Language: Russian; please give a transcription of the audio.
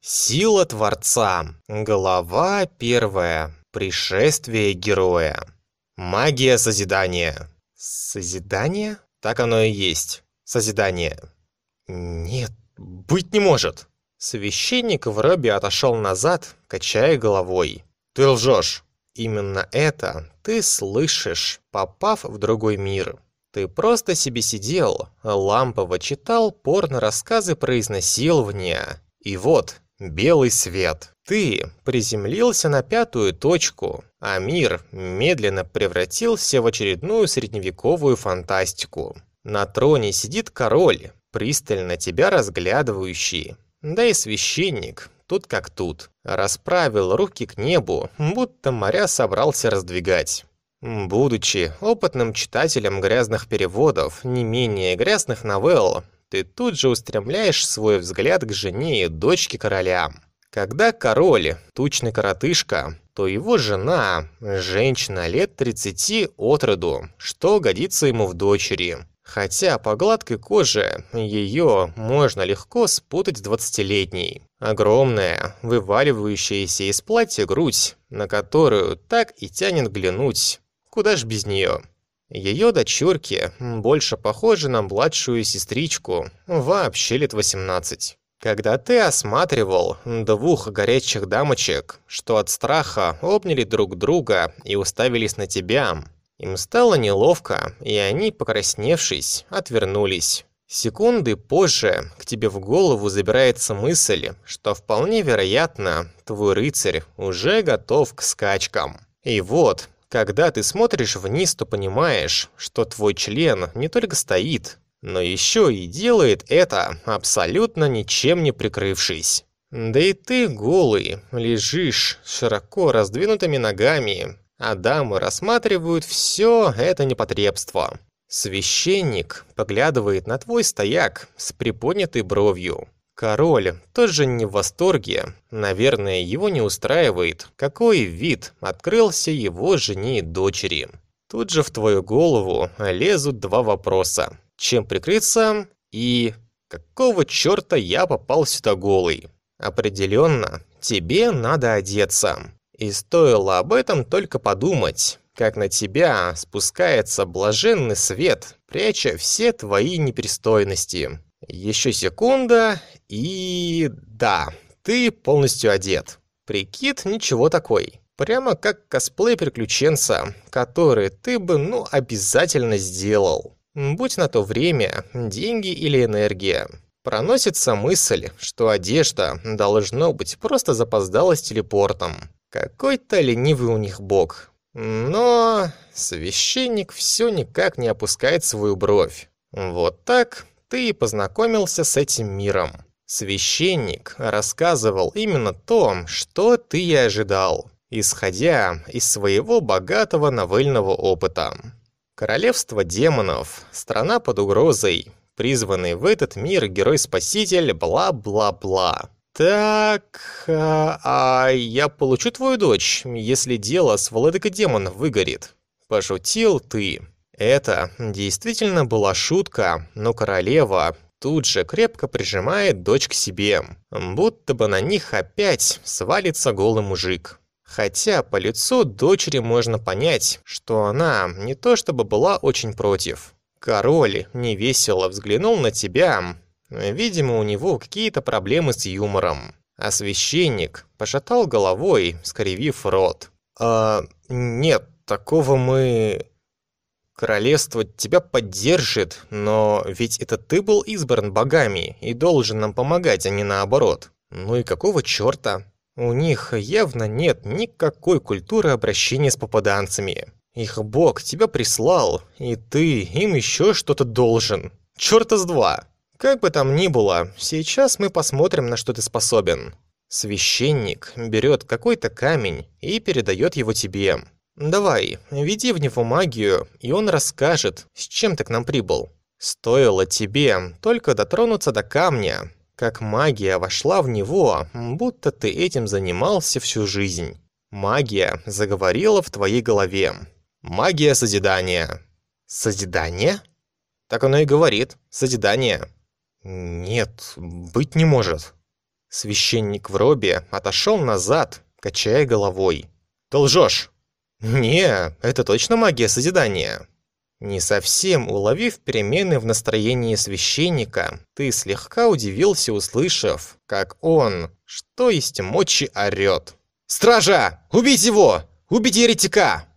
Сила Творца. Глава первая. Пришествие героя. Магия созидания. Созидание? Так оно и есть. Созидание. Нет, быть не может. Священник в робе отошел назад, качая головой. Ты лжешь. Именно это ты слышишь, попав в другой мир. Ты просто себе сидел, лампово читал порно-рассказы про изнасилование. И вот, белый свет. Ты приземлился на пятую точку, а мир медленно превратился в очередную средневековую фантастику. На троне сидит король, пристально тебя разглядывающий. Да и священник, тут как тут, расправил руки к небу, будто моря собрался раздвигать. Будучи опытным читателем грязных переводов, не менее грязных новелл, ты тут же устремляешь свой взгляд к жене и дочке короля. Когда король, тучный коротышка, то его жена, женщина лет 30 от роду, что годится ему в дочери. Хотя по гладкой коже ее можно легко спутать с двадцатилетней. Огромная, вываливающаяся из платья грудь, на которую так и тянет глянуть. Куда ж без нее? Ее дочурки больше похожи на младшую сестричку, вообще лет 18. Когда ты осматривал двух горячих дамочек, что от страха обняли друг друга и уставились на тебя, им стало неловко, и они, покрасневшись, отвернулись. Секунды позже к тебе в голову забирается мысль, что вполне вероятно, твой рыцарь уже готов к скачкам. И вот, когда ты смотришь вниз, то понимаешь, что твой член не только стоит, но еще и делает это, абсолютно ничем не прикрывшись. Да и ты голый, лежишь широко раздвинутыми ногами, а дамы рассматривают все это непотребство. Священник поглядывает на твой стояк с приподнятой бровью. Король тоже не в восторге. Наверное, его не устраивает, какой вид открылся его жене и дочери. Тут же в твою голову лезут два вопроса. Чем прикрыться и какого черта я попал сюда голый? Определенно, тебе надо одеться. И стоило об этом только подумать, как на тебя спускается блаженный свет, пряча все твои непристойности. Еще секунда, и... да, ты полностью одет. Прикид ничего такой. Прямо как косплей приключенца, который ты бы, ну, обязательно сделал. Будь на то время, деньги или энергия. Проносится мысль, что одежда должно быть просто запоздала с телепортом. Какой-то ленивый у них бог. Но священник все никак не опускает свою бровь. Вот так ты познакомился с этим миром. Священник рассказывал именно то, что ты и ожидал, исходя из своего богатого новельного опыта. Королевство демонов, страна под угрозой, призванный в этот мир герой-спаситель, бла-бла-бла. Так, а, а я получу твою дочь, если дело с владыкой демонов выгорит. Пошутил ты. Это действительно была шутка, но королева тут же крепко прижимает дочь к себе, будто бы на них опять свалится голый мужик. Хотя по лицу дочери можно понять, что она не то чтобы была очень против. Король невесело взглянул на тебя. Видимо, у него какие-то проблемы с юмором. А священник пошатал головой, скривив рот. «А, нет, такого мы...» Королевство тебя поддержит, но ведь это ты был избран богами и должен нам помогать, а не наоборот. Ну и какого чёрта? У них явно нет никакой культуры обращения с попаданцами. Их бог тебя прислал, и ты им ещё что-то должен. Чёрта с два. Как бы там ни было, сейчас мы посмотрим, на что ты способен. Священник берет какой-то камень и передает его тебе. «Давай, веди в него магию, и он расскажет, с чем ты к нам прибыл. Стоило тебе только дотронуться до камня, как магия вошла в него, будто ты этим занимался всю жизнь. Магия заговорила в твоей голове. Магия созидания». «Созидание?» Так оно и говорит. Созидание. Нет, быть не может. Священник в робе отошел назад, качая головой. «Ты лжешь!» «Не, это точно магия созидания!» Не совсем уловив перемены в настроении священника, ты слегка удивился, услышав, как он, что есть мочи, орёт. «Стража! Убить его! Убить еретика!»